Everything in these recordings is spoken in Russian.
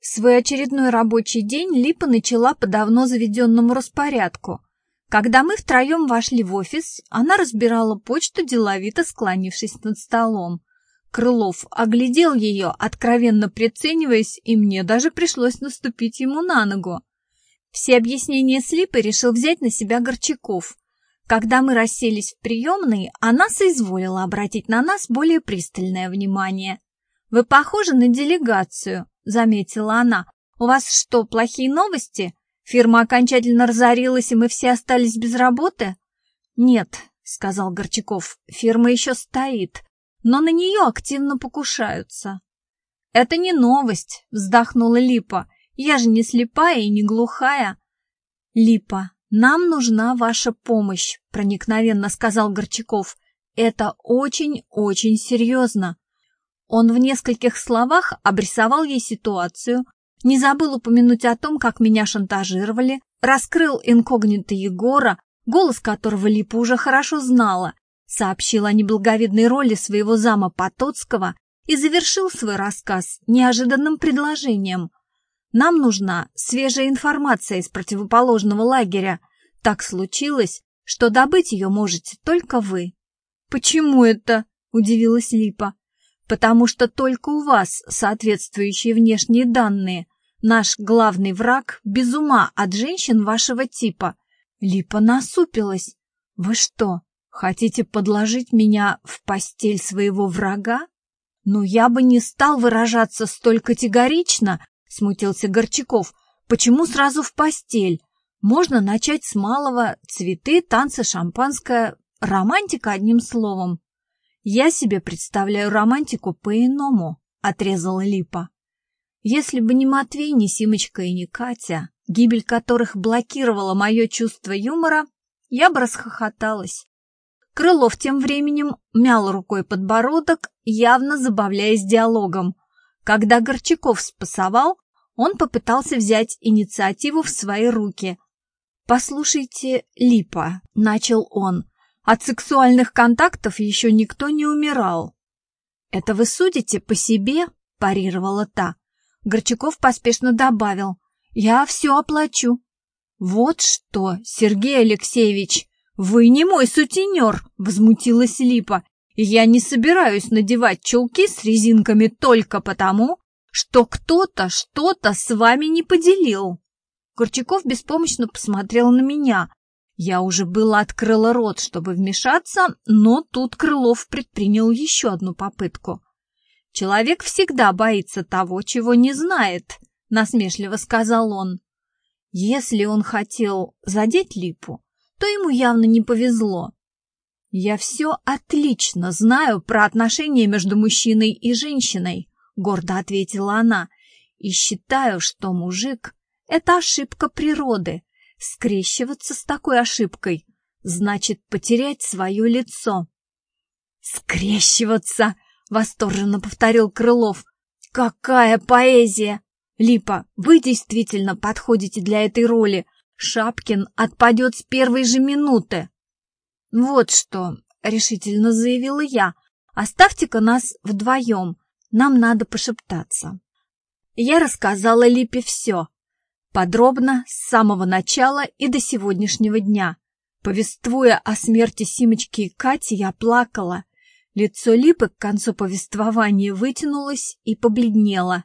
Свой очередной рабочий день Липа начала по давно заведенному распорядку. Когда мы втроем вошли в офис, она разбирала почту, деловито склонившись над столом. Крылов оглядел ее, откровенно прицениваясь, и мне даже пришлось наступить ему на ногу. Все объяснения с Липой решил взять на себя Горчаков. Когда мы расселись в приемной, она соизволила обратить на нас более пристальное внимание. «Вы похожи на делегацию», — заметила она. «У вас что, плохие новости? Фирма окончательно разорилась, и мы все остались без работы?» «Нет», — сказал Горчаков, — «фирма еще стоит, но на нее активно покушаются». «Это не новость», — вздохнула Липа. «Я же не слепая и не глухая». «Липа, нам нужна ваша помощь», — проникновенно сказал Горчаков. «Это очень-очень серьезно. Он в нескольких словах обрисовал ей ситуацию, не забыл упомянуть о том, как меня шантажировали, раскрыл инкогнито Егора, голос которого Липа уже хорошо знала, сообщил о неблаговидной роли своего зама Потоцкого и завершил свой рассказ неожиданным предложением. «Нам нужна свежая информация из противоположного лагеря. Так случилось, что добыть ее можете только вы». «Почему это?» — удивилась Липа потому что только у вас соответствующие внешние данные. Наш главный враг без ума от женщин вашего типа. Липа насупилась. Вы что, хотите подложить меня в постель своего врага? Ну, я бы не стал выражаться столь категорично, смутился Горчаков. Почему сразу в постель? Можно начать с малого. Цветы, танцы, шампанское. Романтика, одним словом. «Я себе представляю романтику по-иному», — отрезала Липа. «Если бы не Матвей, не Симочка и не Катя, гибель которых блокировала мое чувство юмора, я бы расхохоталась». Крылов тем временем мял рукой подбородок, явно забавляясь диалогом. Когда Горчаков спасовал, он попытался взять инициативу в свои руки. «Послушайте, Липа», — начал он, от сексуальных контактов еще никто не умирал. «Это вы судите по себе?» – парировала та. Горчаков поспешно добавил. «Я все оплачу». «Вот что, Сергей Алексеевич, вы не мой сутенер!» – возмутилась Липа. «Я не собираюсь надевать чулки с резинками только потому, что кто-то что-то с вами не поделил». Горчаков беспомощно посмотрел на меня, я уже было открыла рот, чтобы вмешаться, но тут Крылов предпринял еще одну попытку. «Человек всегда боится того, чего не знает», — насмешливо сказал он. Если он хотел задеть Липу, то ему явно не повезло. «Я все отлично знаю про отношения между мужчиной и женщиной», — гордо ответила она, «и считаю, что мужик — это ошибка природы, Скрещиваться с такой ошибкой значит потерять свое лицо. «Скрещиваться!» — восторженно повторил Крылов. «Какая поэзия! Липа, вы действительно подходите для этой роли. Шапкин отпадет с первой же минуты». «Вот что!» — решительно заявила я. «Оставьте-ка нас вдвоем. Нам надо пошептаться». Я рассказала Липе все, Подробно, с самого начала и до сегодняшнего дня. Повествуя о смерти Симочки и Кати, я плакала. Лицо Липы к концу повествования вытянулось и побледнело.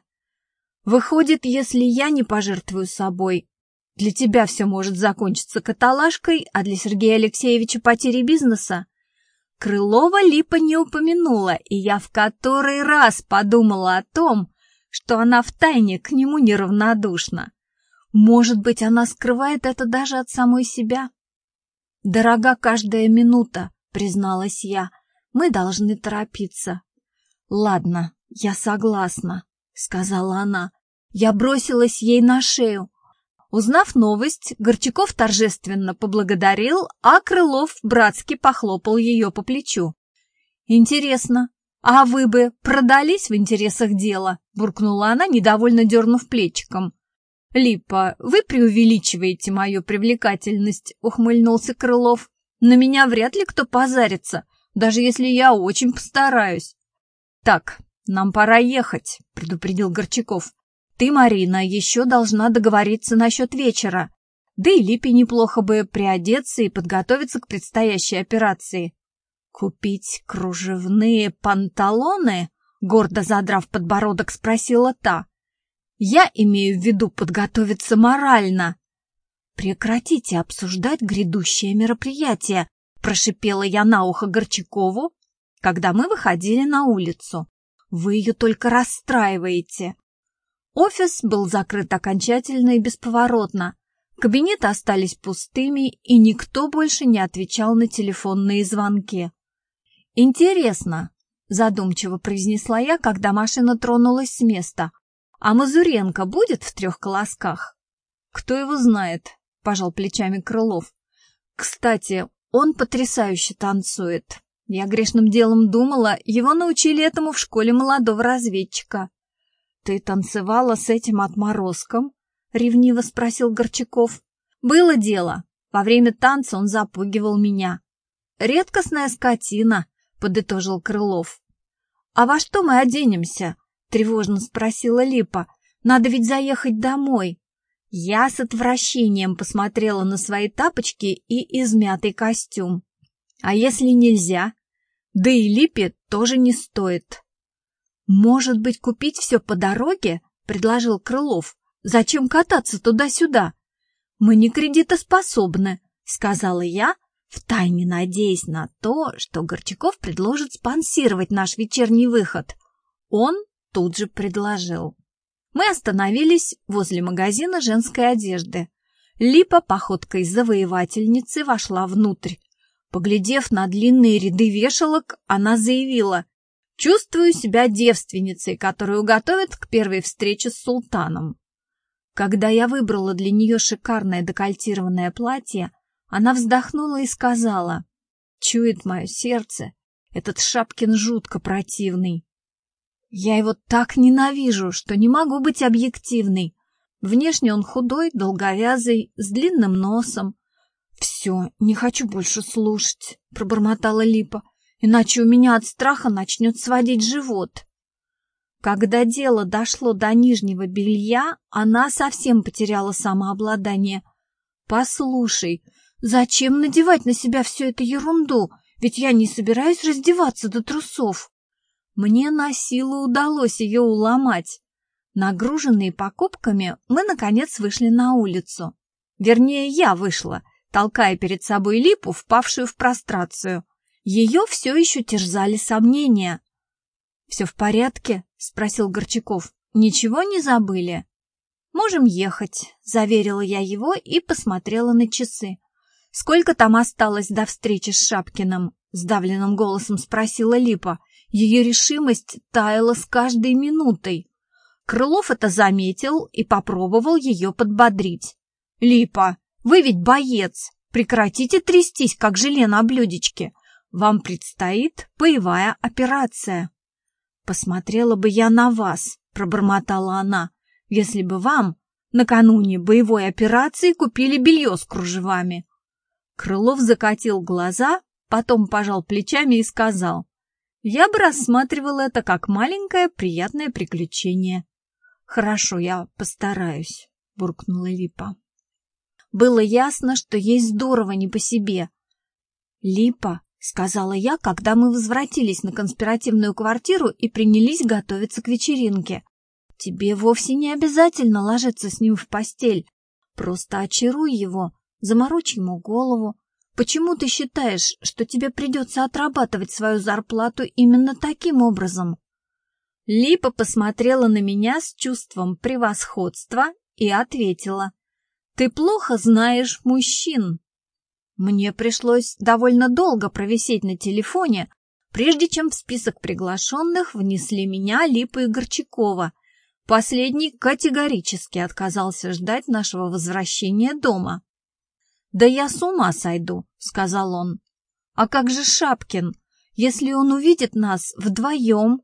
Выходит, если я не пожертвую собой, для тебя все может закончиться каталажкой, а для Сергея Алексеевича потерей бизнеса. Крылова Липа не упомянула, и я в который раз подумала о том, что она втайне к нему неравнодушна. Может быть, она скрывает это даже от самой себя? Дорога каждая минута, призналась я. Мы должны торопиться. Ладно, я согласна, сказала она. Я бросилась ей на шею. Узнав новость, Горчаков торжественно поблагодарил, а Крылов братски похлопал ее по плечу. «Интересно, а вы бы продались в интересах дела?» — буркнула она, недовольно дернув плечиком. «Липа, вы преувеличиваете мою привлекательность», — ухмыльнулся Крылов. «На меня вряд ли кто позарится, даже если я очень постараюсь». «Так, нам пора ехать», — предупредил Горчаков. Ты, Марина, еще должна договориться насчет вечера. Да и Липе неплохо бы приодеться и подготовиться к предстоящей операции. Купить кружевные панталоны? Гордо задрав подбородок, спросила та. Я имею в виду подготовиться морально. Прекратите обсуждать грядущее мероприятие, прошипела я на ухо Горчакову, когда мы выходили на улицу. Вы ее только расстраиваете. Офис был закрыт окончательно и бесповоротно. Кабинеты остались пустыми, и никто больше не отвечал на телефонные звонки. «Интересно», — задумчиво произнесла я, когда машина тронулась с места, «а Мазуренко будет в трех колосках?» «Кто его знает?» — пожал плечами Крылов. «Кстати, он потрясающе танцует. Я грешным делом думала, его научили этому в школе молодого разведчика». «Ты танцевала с этим отморозком?» — ревниво спросил Горчаков. «Было дело. Во время танца он запугивал меня. Редкостная скотина», — подытожил Крылов. «А во что мы оденемся?» — тревожно спросила Липа. «Надо ведь заехать домой». Я с отвращением посмотрела на свои тапочки и измятый костюм. «А если нельзя?» «Да и Липе тоже не стоит». «Может быть, купить все по дороге?» — предложил Крылов. «Зачем кататься туда-сюда?» «Мы не кредитоспособны», — сказала я, втайне надеясь на то, что Горчаков предложит спонсировать наш вечерний выход. Он тут же предложил. Мы остановились возле магазина женской одежды. Липа походкой завоевательницы вошла внутрь. Поглядев на длинные ряды вешалок, она заявила, Чувствую себя девственницей, которую готовят к первой встрече с султаном. Когда я выбрала для нее шикарное декольтированное платье, она вздохнула и сказала, «Чует мое сердце, этот Шапкин жутко противный. Я его так ненавижу, что не могу быть объективной. Внешне он худой, долговязый, с длинным носом. «Все, не хочу больше слушать», — пробормотала Липа иначе у меня от страха начнет сводить живот. Когда дело дошло до нижнего белья, она совсем потеряла самообладание. «Послушай, зачем надевать на себя всю эту ерунду? Ведь я не собираюсь раздеваться до трусов». Мне на силу удалось ее уломать. Нагруженные покупками, мы, наконец, вышли на улицу. Вернее, я вышла, толкая перед собой липу, впавшую в прострацию. Ее все еще терзали сомнения. «Все в порядке?» — спросил Горчаков. «Ничего не забыли?» «Можем ехать», — заверила я его и посмотрела на часы. «Сколько там осталось до встречи с Шапкиным?» — сдавленным голосом спросила Липа. Ее решимость таяла с каждой минутой. Крылов это заметил и попробовал ее подбодрить. «Липа, вы ведь боец! Прекратите трястись, как желе на блюдечке! Вам предстоит боевая операция. Посмотрела бы я на вас, пробормотала она, если бы вам накануне боевой операции купили белье с кружевами. Крылов закатил глаза, потом пожал плечами и сказал, я бы рассматривал это как маленькое приятное приключение. Хорошо, я постараюсь, буркнула Липа. Было ясно, что ей здорово не по себе. Липа сказала я, когда мы возвратились на конспиративную квартиру и принялись готовиться к вечеринке. Тебе вовсе не обязательно ложиться с ним в постель. Просто очаруй его, заморочь ему голову. Почему ты считаешь, что тебе придется отрабатывать свою зарплату именно таким образом? Липа посмотрела на меня с чувством превосходства и ответила. Ты плохо знаешь мужчин. Мне пришлось довольно долго провисеть на телефоне, прежде чем в список приглашенных внесли меня, Липа и Горчакова. Последний категорически отказался ждать нашего возвращения дома. «Да я с ума сойду», — сказал он. «А как же Шапкин, если он увидит нас вдвоем?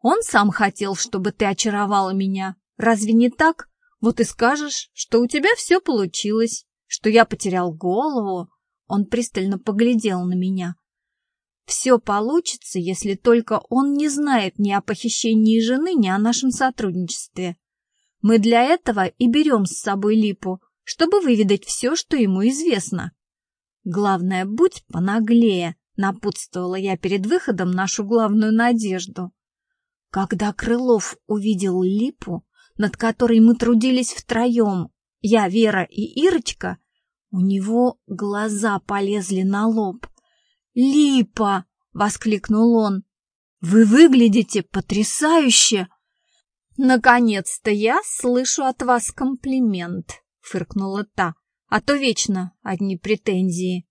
Он сам хотел, чтобы ты очаровала меня. Разве не так? Вот и скажешь, что у тебя все получилось, что я потерял голову, он пристально поглядел на меня. Все получится, если только он не знает ни о похищении жены, ни о нашем сотрудничестве. Мы для этого и берем с собой Липу, чтобы выведать все, что ему известно. Главное, будь понаглее, напутствовала я перед выходом нашу главную надежду. Когда Крылов увидел Липу, над которой мы трудились втроем, я, Вера и Ирочка, у него глаза полезли на лоб. «Липа!» — воскликнул он. «Вы выглядите потрясающе!» «Наконец-то я слышу от вас комплимент», — фыркнула та, «а то вечно одни претензии».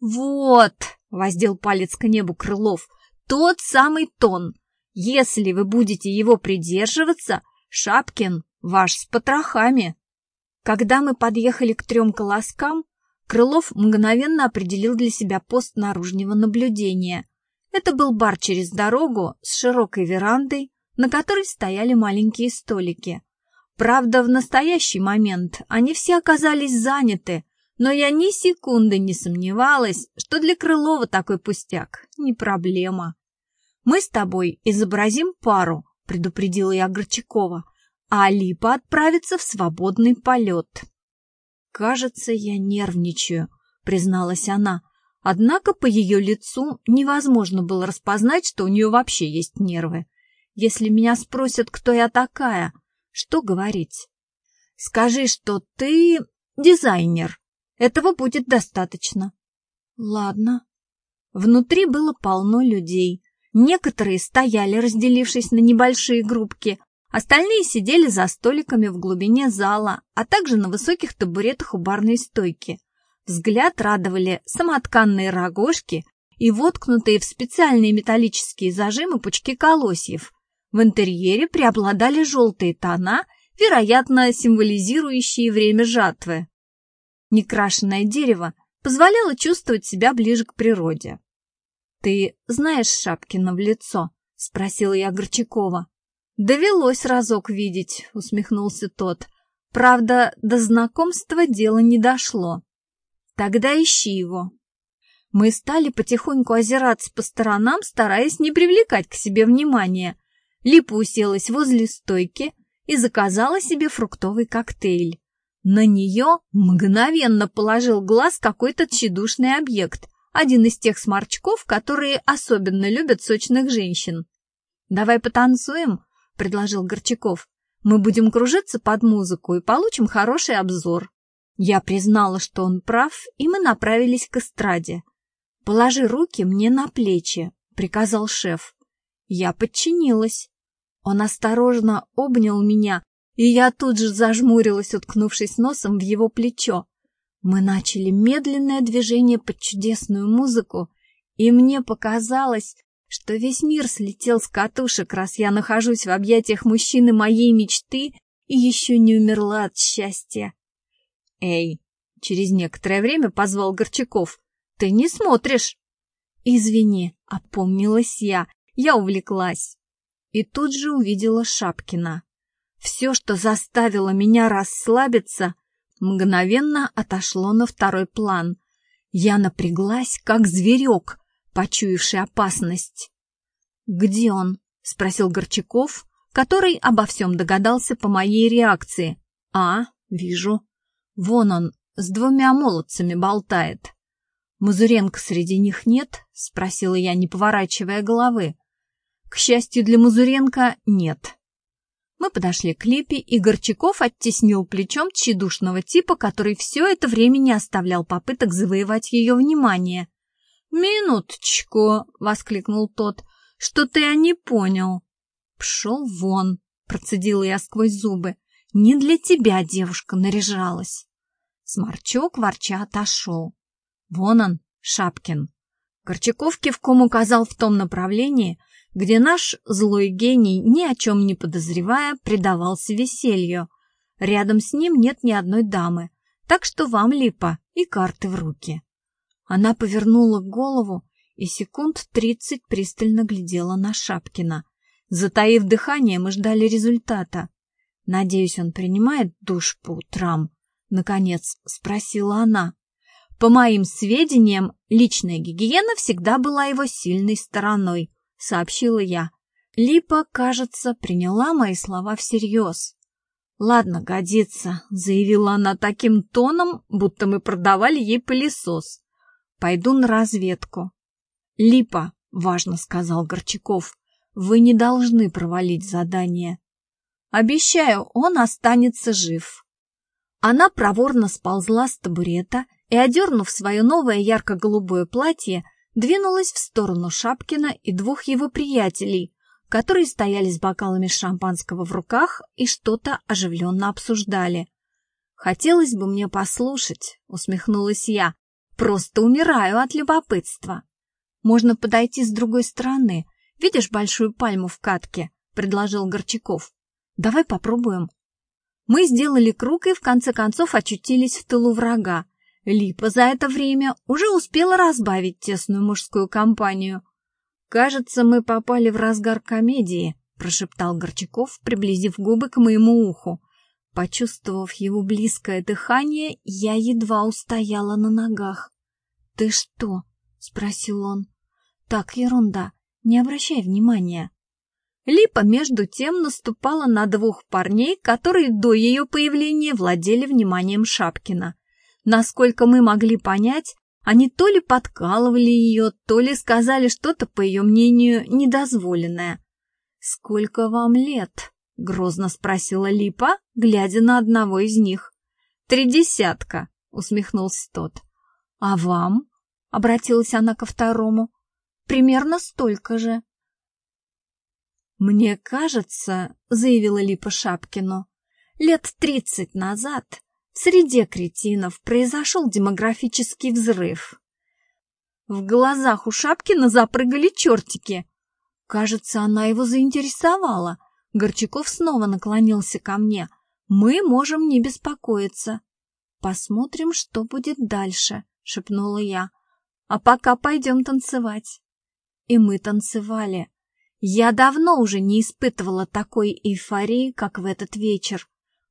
«Вот!» — воздел палец к небу Крылов. «Тот самый тон. Если вы будете его придерживаться, Шапкин ваш с потрохами». Когда мы подъехали к трем колоскам, Крылов мгновенно определил для себя пост наружного наблюдения. Это был бар через дорогу с широкой верандой, на которой стояли маленькие столики. Правда, в настоящий момент они все оказались заняты, но я ни секунды не сомневалась, что для Крылова такой пустяк не проблема. «Мы с тобой изобразим пару», — предупредила я Горчакова, «а Липа отправится в свободный полет». «Кажется, я нервничаю», — призналась она, однако по ее лицу невозможно было распознать, что у нее вообще есть нервы. Если меня спросят, кто я такая, что говорить? Скажи, что ты дизайнер. Этого будет достаточно. Ладно. Внутри было полно людей. Некоторые стояли, разделившись на небольшие группки, остальные сидели за столиками в глубине зала, а также на высоких табуретах у барной стойки. Взгляд радовали самотканные рогожки и воткнутые в специальные металлические зажимы пучки колосьев, в интерьере преобладали желтые тона, вероятно, символизирующие время жатвы. Некрашенное дерево позволяло чувствовать себя ближе к природе. «Ты знаешь Шапкина в лицо?» — спросила я Горчакова. «Довелось разок видеть», — усмехнулся тот. «Правда, до знакомства дело не дошло. Тогда ищи его». Мы стали потихоньку озираться по сторонам, стараясь не привлекать к себе внимания. Липа уселась возле стойки и заказала себе фруктовый коктейль. На нее мгновенно положил глаз какой-то тщедушный объект, один из тех сморчков, которые особенно любят сочных женщин. «Давай потанцуем», — предложил Горчаков. «Мы будем кружиться под музыку и получим хороший обзор». Я признала, что он прав, и мы направились к эстраде. «Положи руки мне на плечи», — приказал шеф. Я подчинилась. Он осторожно обнял меня, и я тут же зажмурилась, уткнувшись носом в его плечо. Мы начали медленное движение под чудесную музыку, и мне показалось, что весь мир слетел с катушек, раз я нахожусь в объятиях мужчины моей мечты и еще не умерла от счастья. «Эй!» — через некоторое время позвал Горчаков. «Ты не смотришь!» «Извини», — опомнилась я, я увлеклась и тут же увидела Шапкина. Все, что заставило меня расслабиться, мгновенно отошло на второй план. Я напряглась, как зверек, почуявший опасность. «Где он?» — спросил Горчаков, который обо всем догадался по моей реакции. «А, вижу. Вон он, с двумя молодцами болтает». «Мазуренко среди них нет?» — спросила я, не поворачивая головы. К счастью для Мазуренко, нет. Мы подошли к Липе, и Горчаков оттеснил плечом тщедушного типа, который все это время не оставлял попыток завоевать ее внимание. «Минуточку!» — воскликнул тот. «Что-то я не понял». «Пшел вон!» — процедила я сквозь зубы. «Не для тебя девушка наряжалась». Сморчок ворча отошел. «Вон он, Шапкин!» Горчаков кивком указал в том направлении, где наш злой гений, ни о чем не подозревая, предавался веселью. Рядом с ним нет ни одной дамы, так что вам, Липа, и карты в руки. Она повернула голову и секунд тридцать пристально глядела на Шапкина. Затаив дыхание, мы ждали результата. «Надеюсь, он принимает душ по утрам?» — наконец спросила она. По моим сведениям, личная гигиена всегда была его сильной стороной. — сообщила я. Липа, кажется, приняла мои слова всерьез. «Ладно, годится», — заявила она таким тоном, будто мы продавали ей пылесос. «Пойду на разведку». «Липа», — важно сказал Горчаков, — «вы не должны провалить задание». «Обещаю, он останется жив». Она проворно сползла с табурета и, одернув свое новое ярко-голубое платье, двинулась в сторону Шапкина и двух его приятелей, которые стояли с бокалами шампанского в руках и что-то оживленно обсуждали. «Хотелось бы мне послушать», — усмехнулась я. «Просто умираю от любопытства». «Можно подойти с другой стороны. Видишь большую пальму в катке?» — предложил Горчаков. «Давай попробуем». Мы сделали круг и в конце концов очутились в тылу врага. Липа за это время уже успела разбавить тесную мужскую компанию. «Кажется, мы попали в разгар комедии», — прошептал Горчаков, приблизив губы к моему уху. Почувствовав его близкое дыхание, я едва устояла на ногах. «Ты что?» — спросил он. «Так, ерунда, не обращай внимания». Липа, между тем, наступала на двух парней, которые до ее появления владели вниманием Шапкина. Насколько мы могли понять, они то ли подкалывали ее, то ли сказали что-то, по ее мнению, недозволенное. «Сколько вам лет?» — грозно спросила Липа, глядя на одного из них. «Три десятка», — усмехнулся тот. «А вам?» — обратилась она ко второму. «Примерно столько же». «Мне кажется», — заявила Липа Шапкину, — «лет тридцать назад Среди кретинов произошел демографический взрыв. В глазах у Шапкина запрыгали чертики. Кажется, она его заинтересовала. Горчаков снова наклонился ко мне. Мы можем не беспокоиться. Посмотрим, что будет дальше, шепнула я. А пока пойдем танцевать. И мы танцевали. Я давно уже не испытывала такой эйфории, как в этот вечер.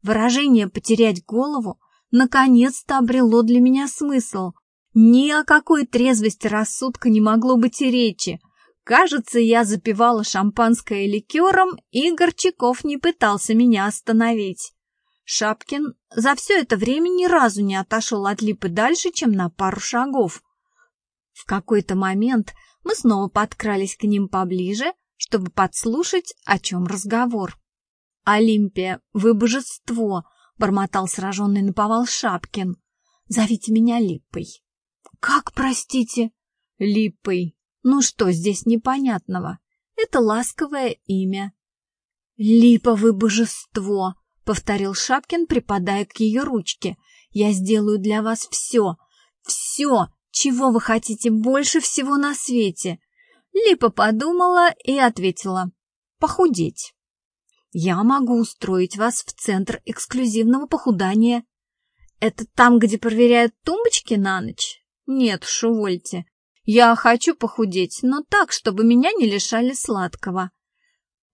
Выражение «потерять голову» наконец-то обрело для меня смысл. Ни о какой трезвости рассудка не могло быть и речи. Кажется, я запивала шампанское ликером, и Горчаков не пытался меня остановить. Шапкин за все это время ни разу не отошел от липы дальше, чем на пару шагов. В какой-то момент мы снова подкрались к ним поближе, чтобы подслушать, о чем разговор. «Олимпия, вы божество!» — бормотал сраженный наповал Шапкин. «Зовите меня Липой». «Как, простите?» «Липой. Ну что здесь непонятного? Это ласковое имя». «Липа, вы божество!» — повторил Шапкин, припадая к ее ручке. «Я сделаю для вас все, все, чего вы хотите больше всего на свете». Липа подумала и ответила. «Похудеть». Я могу устроить вас в центр эксклюзивного похудания. Это там, где проверяют тумбочки на ночь? Нет уж. Я хочу похудеть, но так, чтобы меня не лишали сладкого.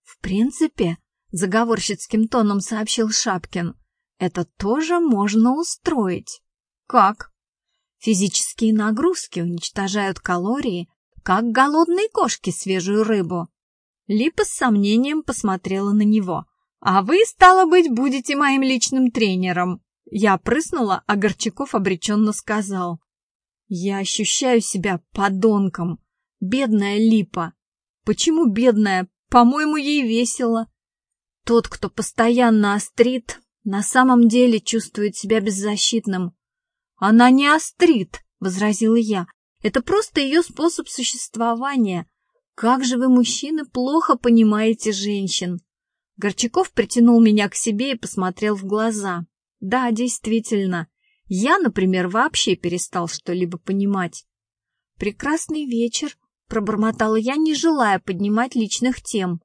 В принципе, заговорщицким тоном сообщил Шапкин, это тоже можно устроить. Как? Физические нагрузки уничтожают калории, как голодные кошки свежую рыбу. Липа с сомнением посмотрела на него. «А вы, стало быть, будете моим личным тренером!» Я прыснула, а Горчаков обреченно сказал. «Я ощущаю себя подонком. Бедная Липа. Почему бедная? По-моему, ей весело. Тот, кто постоянно острит, на самом деле чувствует себя беззащитным. Она не острит, — возразила я. Это просто ее способ существования. «Как же вы, мужчины, плохо понимаете женщин!» Горчаков притянул меня к себе и посмотрел в глаза. «Да, действительно, я, например, вообще перестал что-либо понимать». «Прекрасный вечер», — пробормотала я, не желая поднимать личных тем.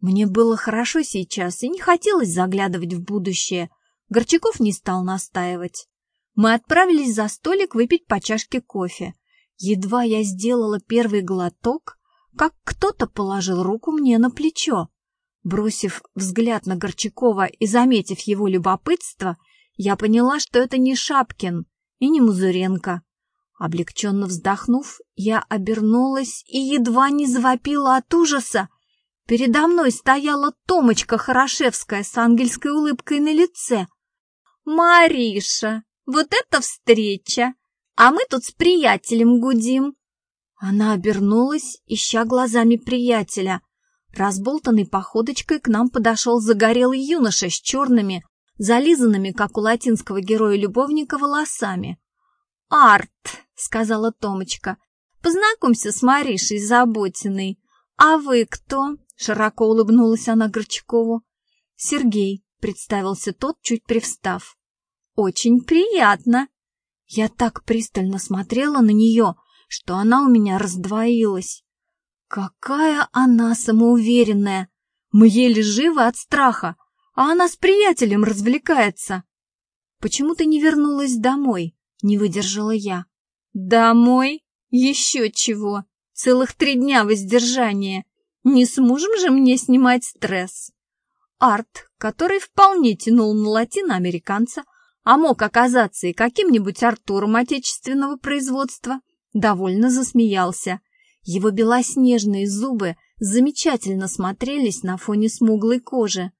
Мне было хорошо сейчас и не хотелось заглядывать в будущее. Горчаков не стал настаивать. Мы отправились за столик выпить по чашке кофе. Едва я сделала первый глоток, как кто-то положил руку мне на плечо. Бросив взгляд на Горчакова и заметив его любопытство, я поняла, что это не Шапкин и не Музуренко. Облегченно вздохнув, я обернулась и едва не завопила от ужаса. Передо мной стояла Томочка Хорошевская с ангельской улыбкой на лице. «Мариша, вот это встреча! А мы тут с приятелем гудим!» Она обернулась, ища глазами приятеля. Разболтанной походочкой к нам подошел загорелый юноша с черными, зализанными, как у латинского героя-любовника, волосами. «Арт», — сказала Томочка, — «познакомься с Маришей Заботиной. А вы кто?» — широко улыбнулась она Горчакову. «Сергей», — представился тот, чуть привстав. «Очень приятно». Я так пристально смотрела на нее, что она у меня раздвоилась. Какая она самоуверенная! Мы еле живы от страха, а она с приятелем развлекается. Почему ты не вернулась домой? Не выдержала я. Домой? Еще чего? Целых три дня воздержания. Не с мужем же мне снимать стресс. Арт, который вполне тянул на латиноамериканца, а мог оказаться и каким-нибудь Артуром отечественного производства, довольно засмеялся. Его белоснежные зубы замечательно смотрелись на фоне смуглой кожи.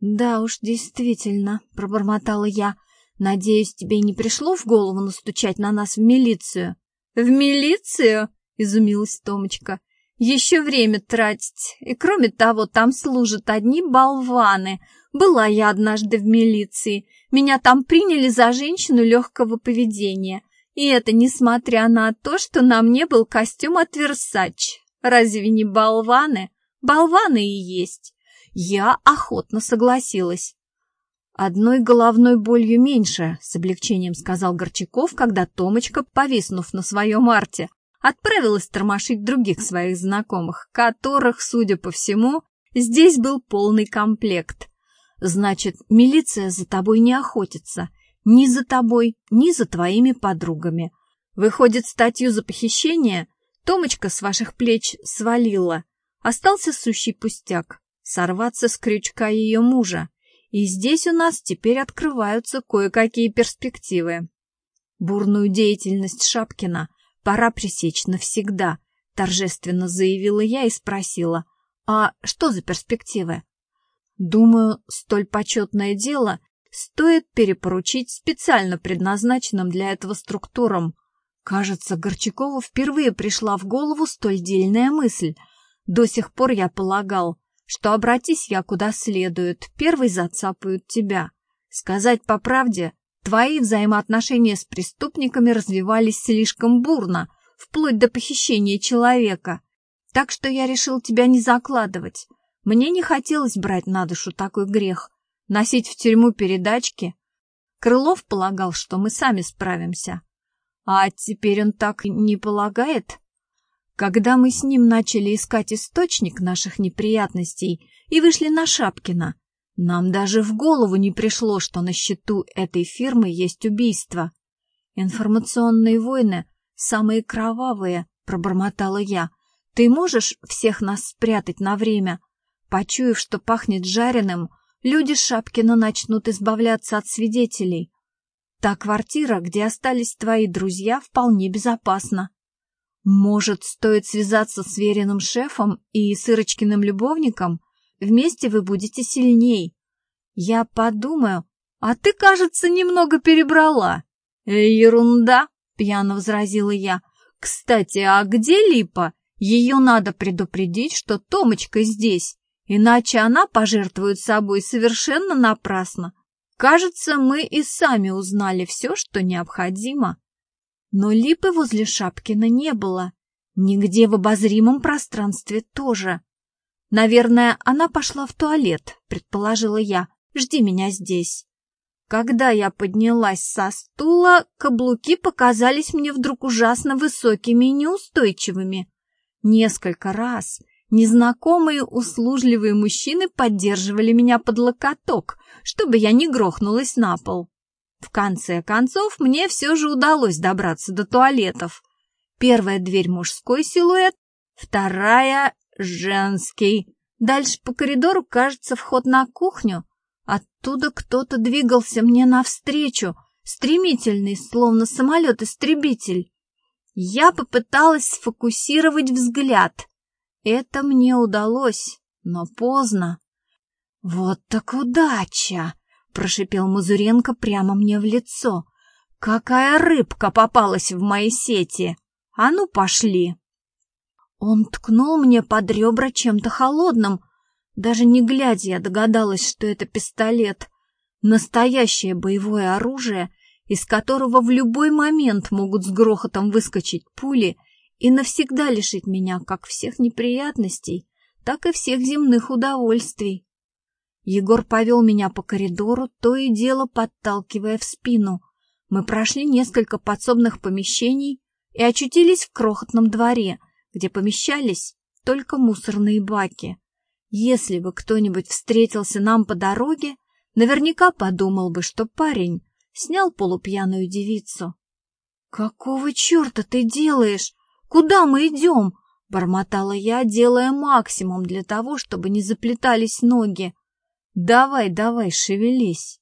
«Да уж, действительно», — пробормотала я. «Надеюсь, тебе не пришло в голову настучать на нас в милицию?» «В милицию?» — изумилась Томочка. «Еще время тратить. И кроме того, там служат одни болваны. Была я однажды в милиции. Меня там приняли за женщину легкого поведения. И это несмотря на то, что на мне был костюм от Версач. Разве не болваны? Болваны и есть. Я охотно согласилась. «Одной головной болью меньше», — с облегчением сказал Горчаков, когда Томочка, повиснув на своем арте, отправилась тормошить других своих знакомых, которых, судя по всему, здесь был полный комплект. «Значит, милиция за тобой не охотится, ни за тобой, ни за твоими подругами. Выходит, статью за похищение Томочка с ваших плеч свалила. Остался сущий пустяк — сорваться с крючка ее мужа. И здесь у нас теперь открываются кое-какие перспективы. Бурную деятельность Шапкина пора пресечь навсегда, торжественно заявила я и спросила, а что за перспективы? Думаю, столь почетное дело стоит перепоручить специально предназначенным для этого структурам. Кажется, Горчакову впервые пришла в голову столь дельная мысль. До сих пор я полагал, что обратись я куда следует, первый зацапают тебя. Сказать по правде, твои взаимоотношения с преступниками развивались слишком бурно, вплоть до похищения человека. Так что я решил тебя не закладывать. Мне не хотелось брать на душу такой грех носить в тюрьму передачки. Крылов полагал, что мы сами справимся. А теперь он так не полагает? Когда мы с ним начали искать источник наших неприятностей и вышли на Шапкина, нам даже в голову не пришло, что на счету этой фирмы есть убийство. Информационные войны самые кровавые, пробормотала я. Ты можешь всех нас спрятать на время? Почуяв, что пахнет жареным, люди Шапкина начнут избавляться от свидетелей. Та квартира, где остались твои друзья, вполне безопасна. Может, стоит связаться с веренным шефом и Сырочкиным любовником? Вместе вы будете сильней. Я подумаю, а ты, кажется, немного перебрала. Ерунда, пьяно возразила я. Кстати, а где Липа? Ее надо предупредить, что Томочка здесь. Иначе она пожертвует собой совершенно напрасно. Кажется, мы и сами узнали все, что необходимо. Но липы возле Шапкина не было. Нигде в обозримом пространстве тоже. Наверное, она пошла в туалет, предположила я. Жди меня здесь. Когда я поднялась со стула, каблуки показались мне вдруг ужасно высокими и неустойчивыми. Несколько раз Незнакомые услужливые мужчины поддерживали меня под локоток, чтобы я не грохнулась на пол. В конце концов, мне все же удалось добраться до туалетов. Первая дверь мужской силуэт, вторая — женский. Дальше по коридору, кажется, вход на кухню. Оттуда кто-то двигался мне навстречу, стремительный, словно самолет-истребитель. Я попыталась сфокусировать взгляд — это мне удалось, но поздно. «Вот так удача!» — прошипел Мазуренко прямо мне в лицо. «Какая рыбка попалась в мои сети! А ну, пошли!» Он ткнул мне под ребра чем-то холодным. Даже не глядя, я догадалась, что это пистолет. Настоящее боевое оружие, из которого в любой момент могут с грохотом выскочить пули и навсегда лишить меня как всех неприятностей, так и всех земных удовольствий. Егор повел меня по коридору, то и дело подталкивая в спину. Мы прошли несколько подсобных помещений и очутились в крохотном дворе, где помещались только мусорные баки. Если бы кто-нибудь встретился нам по дороге, наверняка подумал бы, что парень снял полупьяную девицу. «Какого черта ты делаешь? Куда мы идем?» — бормотала я, делая максимум для того, чтобы не заплетались ноги. «Давай, давай, шевелись!»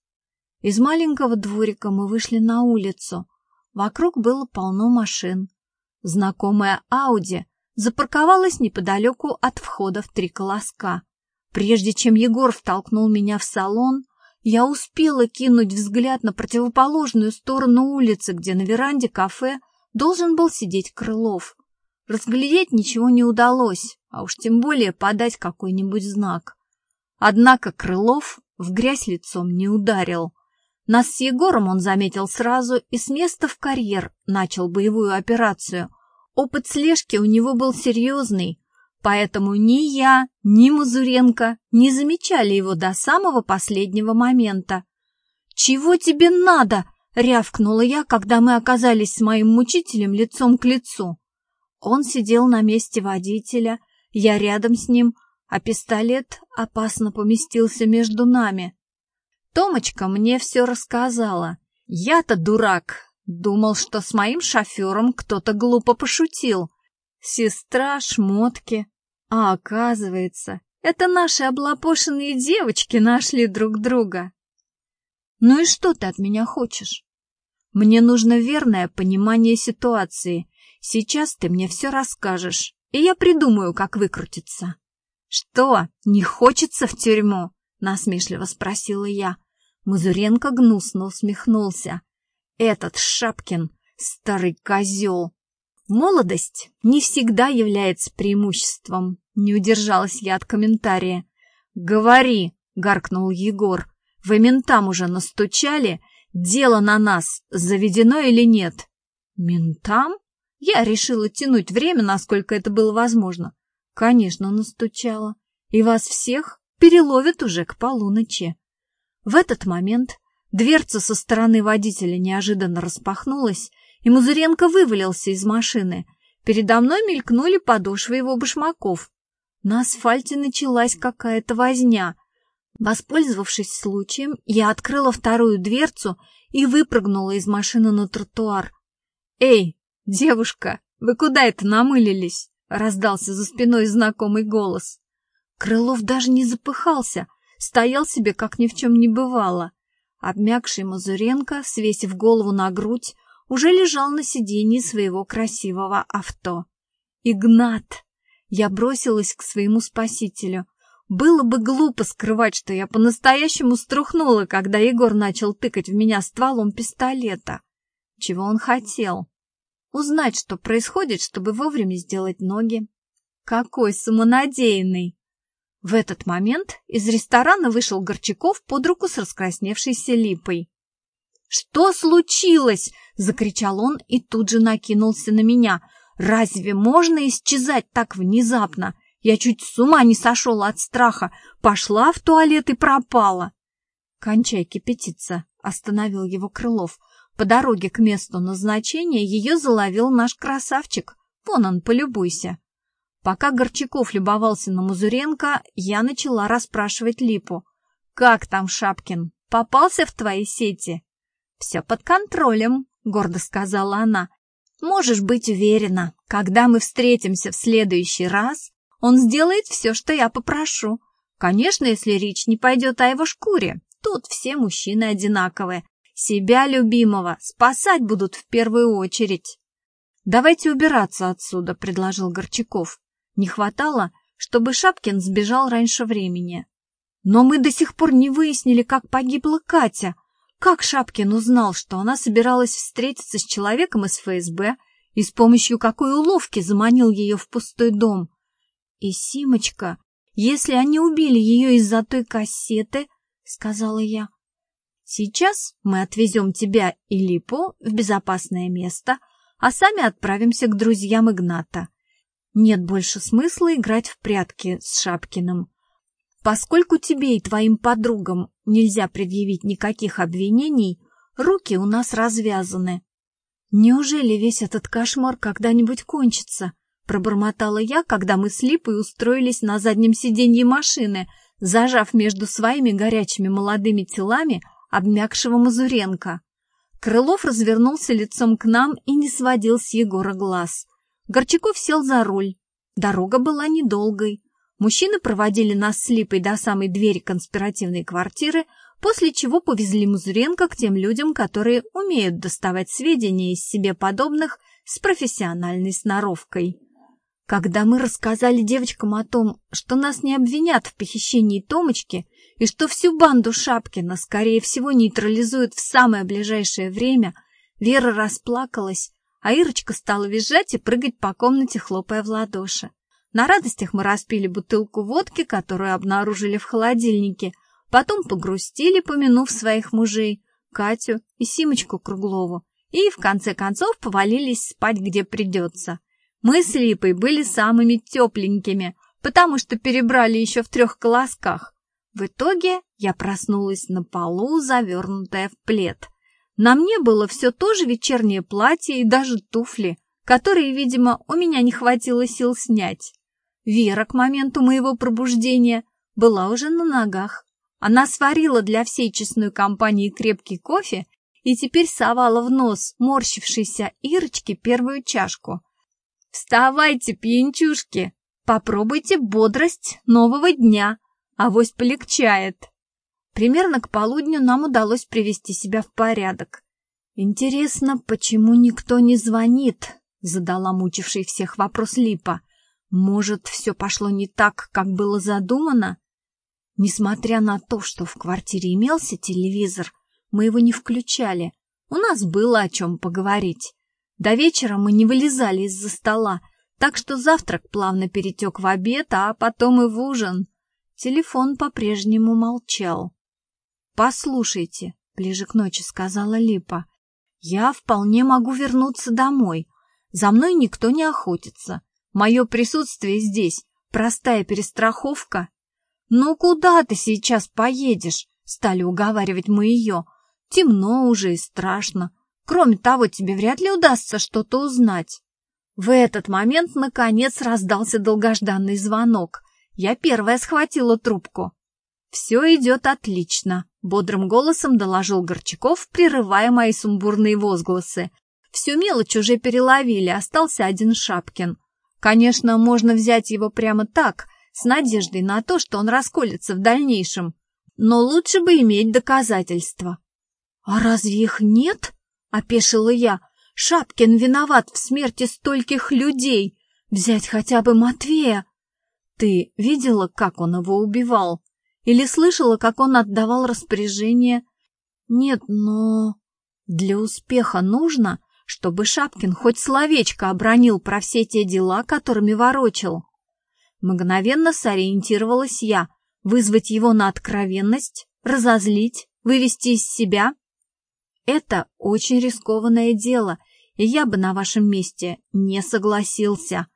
Из маленького дворика мы вышли на улицу. Вокруг было полно машин. Знакомая Ауди запарковалась неподалеку от входа в три колоска. Прежде чем Егор втолкнул меня в салон, я успела кинуть взгляд на противоположную сторону улицы, где на веранде кафе должен был сидеть Крылов. Разглядеть ничего не удалось, а уж тем более подать какой-нибудь знак. Однако Крылов в грязь лицом не ударил. Нас с Егором он заметил сразу и с места в карьер начал боевую операцию. Опыт слежки у него был серьезный, поэтому ни я, ни Мазуренко не замечали его до самого последнего момента. «Чего тебе надо?» — рявкнула я, когда мы оказались с моим мучителем лицом к лицу. Он сидел на месте водителя, я рядом с ним, а пистолет опасно поместился между нами. Томочка мне все рассказала. Я-то дурак, думал, что с моим шофером кто-то глупо пошутил. Сестра, шмотки. А оказывается, это наши облапошенные девочки нашли друг друга. Ну и что ты от меня хочешь? Мне нужно верное понимание ситуации. Сейчас ты мне все расскажешь, и я придумаю, как выкрутиться. «Что, не хочется в тюрьму?» — насмешливо спросила я. Мазуренко гнусно усмехнулся. «Этот Шапкин — старый козел!» «Молодость не всегда является преимуществом», — не удержалась я от комментария. «Говори!» — гаркнул Егор. «Вы ментам уже настучали? Дело на нас заведено или нет?» «Ментам?» Я решила тянуть время, насколько это было возможно. Конечно, настучала. И вас всех переловят уже к полуночи. В этот момент дверца со стороны водителя неожиданно распахнулась, и Музыренко вывалился из машины. Передо мной мелькнули подошвы его башмаков. На асфальте началась какая-то возня. Воспользовавшись случаем, я открыла вторую дверцу и выпрыгнула из машины на тротуар. «Эй, девушка, вы куда это намылились?» Раздался за спиной знакомый голос. Крылов даже не запыхался, стоял себе, как ни в чем не бывало. Обмякший Мазуренко, свесив голову на грудь, уже лежал на сиденье своего красивого авто. «Игнат!» Я бросилась к своему спасителю. Было бы глупо скрывать, что я по-настоящему струхнула, когда Егор начал тыкать в меня стволом пистолета. Чего он хотел? Узнать, что происходит, чтобы вовремя сделать ноги. Какой самонадеянный! В этот момент из ресторана вышел Горчаков под руку с раскрасневшейся липой. «Что случилось?» — закричал он и тут же накинулся на меня. «Разве можно исчезать так внезапно? Я чуть с ума не сошел от страха. Пошла в туалет и пропала». «Кончай кипятиться», — остановил его Крылов. По дороге к месту назначения ее заловил наш красавчик. Вон он, полюбуйся. Пока Горчаков любовался на Музуренко, я начала расспрашивать Липу. «Как там, Шапкин? Попался в твои сети?» «Все под контролем», — гордо сказала она. «Можешь быть уверена, когда мы встретимся в следующий раз, он сделает все, что я попрошу. Конечно, если речь не пойдет о его шкуре. Тут все мужчины одинаковые. Себя любимого спасать будут в первую очередь. «Давайте убираться отсюда», — предложил Горчаков. Не хватало, чтобы Шапкин сбежал раньше времени. Но мы до сих пор не выяснили, как погибла Катя. Как Шапкин узнал, что она собиралась встретиться с человеком из ФСБ и с помощью какой уловки заманил ее в пустой дом? И Симочка, если они убили ее из-за той кассеты, — сказала я, — сейчас мы отвезем тебя и Липу в безопасное место, а сами отправимся к друзьям Игната. Нет больше смысла играть в прятки с Шапкиным. Поскольку тебе и твоим подругам нельзя предъявить никаких обвинений, руки у нас развязаны. Неужели весь этот кошмар когда-нибудь кончится? Пробормотала я, когда мы с Липой устроились на заднем сиденье машины, зажав между своими горячими молодыми телами обмякшего Мазуренко. Крылов развернулся лицом к нам и не сводил с Егора глаз. Горчаков сел за руль. Дорога была недолгой. Мужчины проводили нас с Липой до самой двери конспиративной квартиры, после чего повезли Музуренко к тем людям, которые умеют доставать сведения из себе подобных с профессиональной сноровкой. Когда мы рассказали девочкам о том, что нас не обвинят в похищении Томочки и что всю банду Шапкина, скорее всего, нейтрализуют в самое ближайшее время, Вера расплакалась, а Ирочка стала визжать и прыгать по комнате, хлопая в ладоши. На радостях мы распили бутылку водки, которую обнаружили в холодильнике, потом погрустили, помянув своих мужей, Катю и Симочку Круглову, и в конце концов повалились спать, где придется. Мы с Липой были самыми тепленькими, потому что перебрали еще в трех колосках. В итоге я проснулась на полу, завернутая в плед. На мне было все то же вечернее платье и даже туфли, которые, видимо, у меня не хватило сил снять. Вера к моменту моего пробуждения была уже на ногах. Она сварила для всей честной компании крепкий кофе и теперь совала в нос морщившейся Ирочке первую чашку. «Вставайте, пьянчушки! Попробуйте бодрость нового дня, авось полегчает!» Примерно к полудню нам удалось привести себя в порядок. «Интересно, почему никто не звонит?» — задала мучивший всех вопрос Липа. Может, все пошло не так, как было задумано? Несмотря на то, что в квартире имелся телевизор, мы его не включали. У нас было о чем поговорить. До вечера мы не вылезали из-за стола, так что завтрак плавно перетек в обед, а потом и в ужин. Телефон по-прежнему молчал. «Послушайте», — ближе к ночи сказала Липа, — «я вполне могу вернуться домой. За мной никто не охотится. Мое присутствие здесь — простая перестраховка. «Ну куда ты сейчас поедешь?» — стали уговаривать мы ее. «Темно уже и страшно. Кроме того, тебе вряд ли удастся что-то узнать». В этот момент, наконец, раздался долгожданный звонок. Я первая схватила трубку. «Все идет отлично», — бодрым голосом доложил Горчаков, прерывая мои сумбурные возгласы. Всю мелочь уже переловили, остался один Шапкин. Конечно, можно взять его прямо так, с надеждой на то, что он расколется в дальнейшем, но лучше бы иметь доказательства. — А разве их нет? — опешила я. — Шапкин виноват в смерти стольких людей. Взять хотя бы Матвея. Ты видела, как он его убивал? Или слышала, как он отдавал распоряжение? Нет, но... Для успеха нужно, чтобы Шапкин хоть словечко обронил про все те дела, которыми ворочил. Мгновенно сориентировалась я, вызвать его на откровенность, разозлить, вывести из себя. Это очень рискованное дело, и я бы на вашем месте не согласился.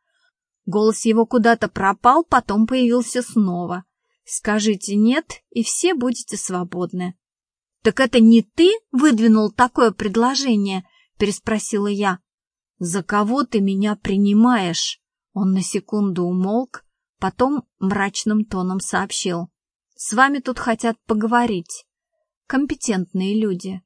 Голос его куда-то пропал, потом появился снова. Скажите «нет», и все будете свободны. «Так это не ты выдвинул такое предложение?» — переспросила я. «За кого ты меня принимаешь?» Он на секунду умолк, потом мрачным тоном сообщил. «С вами тут хотят поговорить. Компетентные люди.